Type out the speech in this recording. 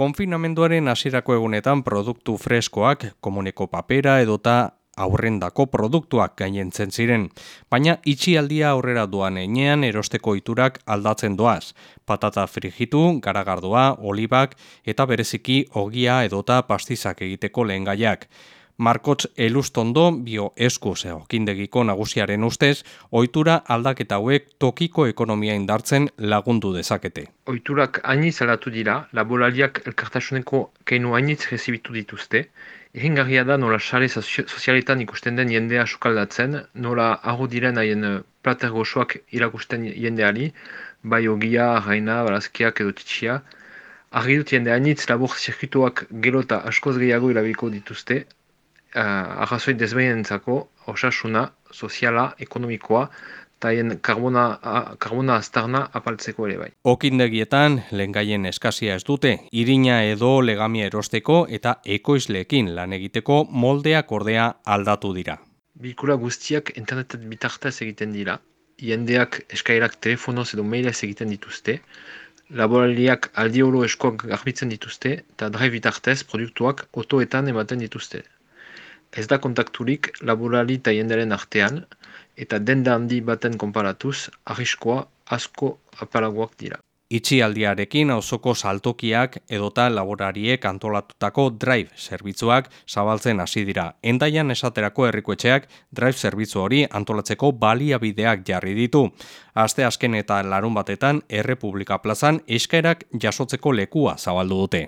Konfinamenduaren hasierako egunetan produktu freskoak, komuneko papera edota aurrendako produktuak gainentzen ziren, baina itxialdia aurrera duan enean erosteko iturak aldatzen doaz. Patata frigitu, garagardua, olibak eta bereziki ogia edota pastizak egiteko lehen gaiak. Markotz elustondo bio esku okindegiko nagusiaren ustez, ohitura aldaketa hauek tokiko ekonomia indartzen lagundu dezakete. Oiturak hainiz alatu dira, laborariak elkartasuneko keinu hainitz rezibitu dituzte, Ehingarria da nola sare sozialetan ikusten den jendea sukaldatzen, nola aho diren haien eh, plater goxoak irakusten jendeari, bai ogia, raina, balazkiak edo titsia. Argi jende hainitz labor zirkituak gero eta askoz gehiago irabiko dituzte, uh, arrazoi desbaientzako osasuna, soziala, ekonomikoa, eta karbona, karbona aztarna apaltzeko ere bai. Okindegietan, lehengaien eskazia ez dute, irina edo legamia erosteko eta ekoizleekin lan egiteko moldeak ordea aldatu dira. Bikula guztiak internetet bitartez egiten dira, jendeak eskairak telefonoz edo mailez egiten dituzte, laboraliak aldi oro eskoak garbitzen dituzte, eta drive bitartez produktuak otoetan ematen dituzte ez da kontakturik laborari eta jendaren artean, eta denda handi baten konparatuz, arriskoa asko apalagoak dira. Itxialdiarekin auzoko saltokiak edota laborariek antolatutako drive zerbitzuak zabaltzen hasi dira. Endaian esaterako herrikoetxeak drive zerbitzu hori antolatzeko baliabideak jarri ditu. Aste asken eta larun batetan Errepublika plazan eskaerak jasotzeko lekua zabaldu dute.